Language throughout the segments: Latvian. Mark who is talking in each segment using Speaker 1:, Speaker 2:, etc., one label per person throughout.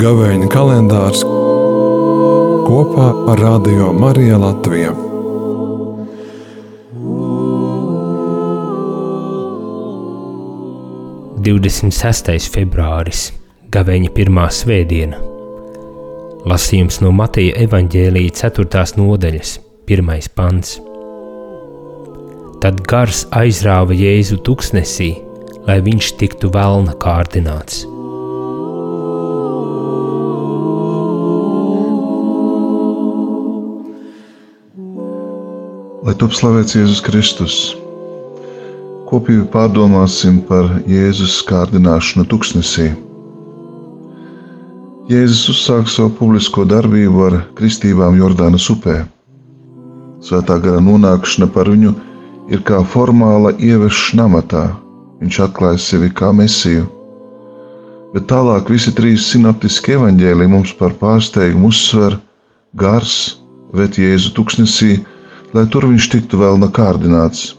Speaker 1: Gavēņa kalendārs kopā ar Radio Mariju Latviju.
Speaker 2: Divdesmit sestais februāris, Gavēņa pirmā svētdiena. Lasījums no Mateja evaņģēlīja 4. nodaļas, 1. pants. Tad gars aizrāva Jēzu tuksnesī, lai viņš tiktu vēlna kārdināts.
Speaker 3: Lai top slavēts Jēzus Kristus. Kopīgi pārdomāsim par Jēzus kārdināšanu tuksnesī. Jēzus uzsāk savu publisko darbību ar kristībām Jordānas upē. Svētā gara nonākšana par viņu ir kā formāla ieviešana amatā. Viņš atklāja sevi kā mesiju. Bet tālāk visi trīs sinaptiski evaņģēlī mums par pārsteigumu uzsver gars, vet Jēzu tuksnesī, lai tur viņš tiktu vēl nakārdināts.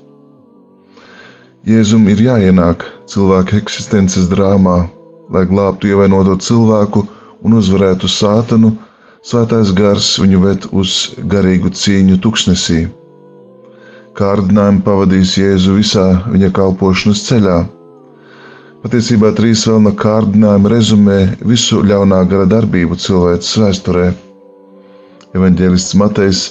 Speaker 3: Jēzum ir jāienāk cilvēka eksistences drāmā, lai glābtu ievainoto cilvēku un uzvarētu sātanu, svētais gars viņu ved uz garīgu cīņu tuksnesī. Kārdinājumu pavadīs Jēzu visā viņa kalpošanas ceļā. Patiesībā trīs vēl no kārdinājuma rezumē visu ļaunā gara darbību cilvēces vēsturē. Evanģēlists Matejs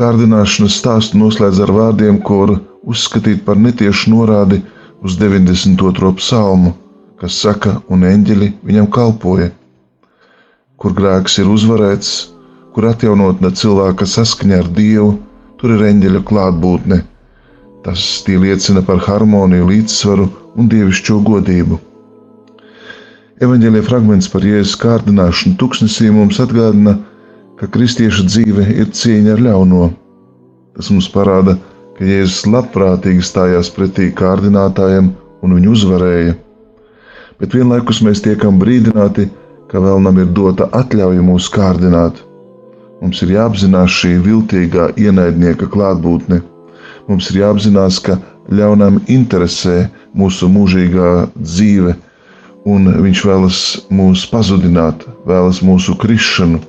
Speaker 3: Kārdināšanas stāstu noslēdz ar vārdiem, var uzskatīt par netiešu norādi uz 92. psalmu, kas saka, un eņģeļi viņam kalpoja. Kur grēks ir uzvarēts, kur atjaunotne cilvēka saskaņa ar Dievu, tur ir eņģeļa klātbūtne. Tas tie liecina par harmoniju, līdzsvaru un dievišķo godību. Evangelija fragments par jēzus kārdināšanu tuksnesī mums atgādina, ka kristieša dzīve ir cīņa ar ļauno. Tas mums parāda, ka Jēzus labprātīgi stājās pretī kārdinātājiem un viņu uzvarēja. Bet vienlaikus mēs tiekam brīdināti, ka vēlnam ir dota atļauja mūs kārdināt. Mums ir jāapzinās šī viltīgā ienaidnieka klātbūtne. Mums ir jāapzinās, ka ļaunam interesē mūsu mūžīgā dzīve, un viņš vēlas mūs pazudināt, vēlas mūsu krišanu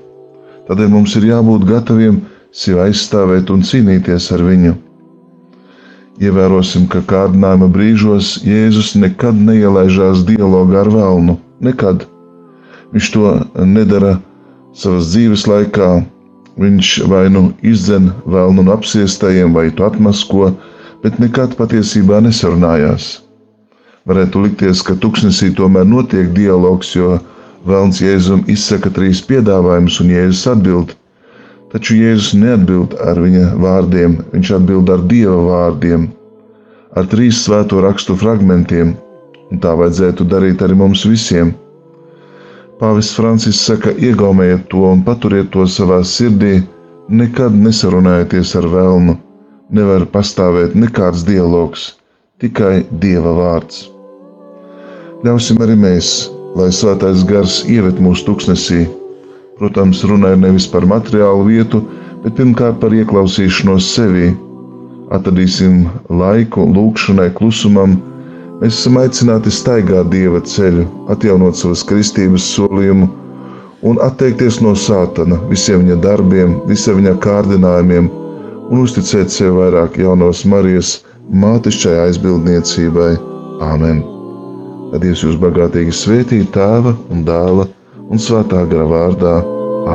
Speaker 3: Tādēļ mums ir jābūt gataviem sevi aizstāvēt un cīnīties ar viņu. Ievērosim, ka kārdinājuma brīžos Jēzus nekad neielaižās dialogā ar vēlnu. Nekad. Viņš to nedara savas dzīves laikā. Viņš vai nu izdzen vēlnu no apsiestajiem, vai to atmasko, bet nekad patiesībā nesarunājās. Varētu likties, ka tuksnesī tomēr notiek dialogs, jo Vēlns Jēzum izsaka trīs piedāvājumus, un Jēzus atbild. Taču Jēzus neatbild ar viņa vārdiem, viņš atbild ar Dieva vārdiem, ar trīs svēto rakstu fragmentiem, un tā vajadzētu darīt arī mums visiem. Pāvests Francis saka, iegaumējiet to un paturiet to savā sirdī, nekad nesarunājieties ar vēlnu, nevar pastāvēt nekāds dialogs, tikai Dieva vārds. Ļausim arī mēs lai svētais gars ieved mūsu tuksnesī. Protams, runa ir nevis par materiālu vietu, bet pirmkārt par ieklausīšanos sevī. Atradīsim laiku lūgšanai, klusumam. Mēs esam aicināti staigāt dieva ceļu, atjaunot savas kristības solījumu un atteikties no sātana, visiem viņa darbiem, visiem viņa kārdinājumiem un uzticēt sev vairāk jaunos Marijas mātišķai aizbildniecībai. Āmen! Lai Dievs jūs bagātīgi svētī tēva un dēla un svētā gara vārdā.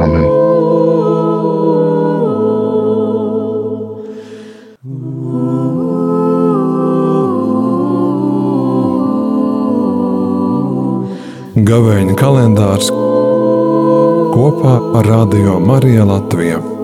Speaker 3: Āmen!
Speaker 1: Gavēņa kalendārs kopā ar Radio Mariju Latviju.